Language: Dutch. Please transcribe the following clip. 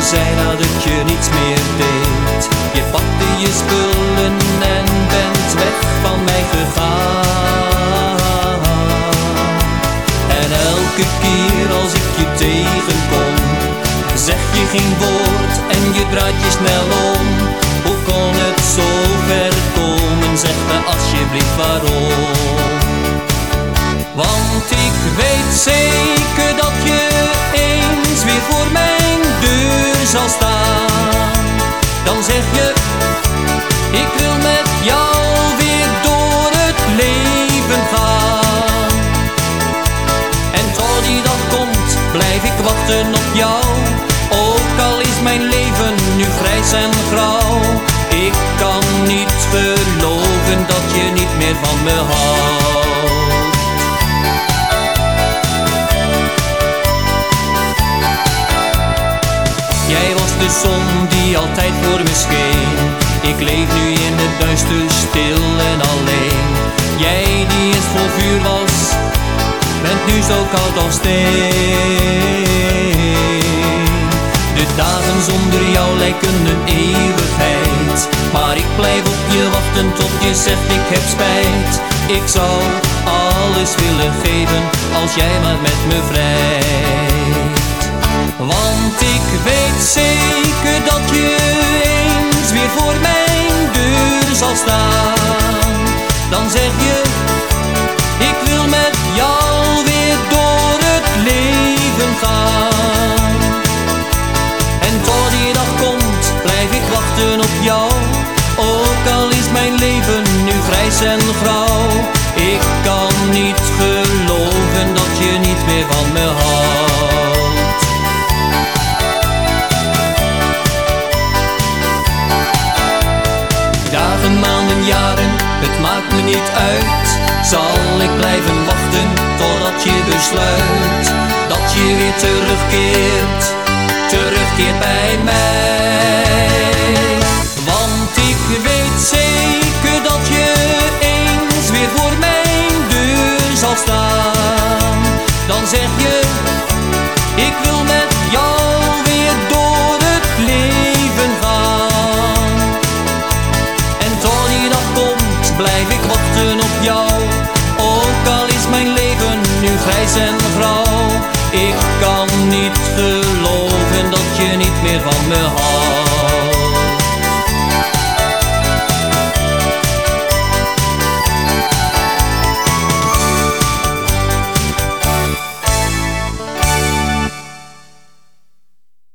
Zij zei dat ik je niets meer deed. Je pakte je spullen en bent weg van mij gegaan. En elke keer als ik je tegenkom, zeg je geen woord en je draait je snel om. Hoe kon het zo ver komen? Zeg me alsjeblieft waarom. Want ik weet zeker jou. Ook al is mijn leven nu grijs en grauw. Ik kan niet geloven dat je niet meer van me houdt. Jij was de zon die altijd voor me scheen. Ik leef nu in het duister, stil en alleen. Jij die eens vol vuur was, bent nu zo koud als steen. Zonder jou lijken een eeuwigheid. Maar ik blijf op je wachten tot je zegt ik heb spijt. Ik zou alles willen geven als jij maar met me vrijt. Want ik weet zeker dat je eens weer voor mijn deur zal staan. Dan zeg je, Ook al is mijn leven nu grijs en grauw. Ik kan niet geloven dat je niet meer van me houdt. Dagen, maanden, jaren, het maakt me niet uit. Zal ik blijven wachten totdat je besluit dat je weer terugkeert, terugkeert bij mij. Dan zeg je, ik wil met jou weer door het leven gaan. En tot die dag komt, blijf ik wachten op jou. Ook al is mijn leven nu grijs en grauw. Ik kan niet geloven dat je niet meer van me houdt.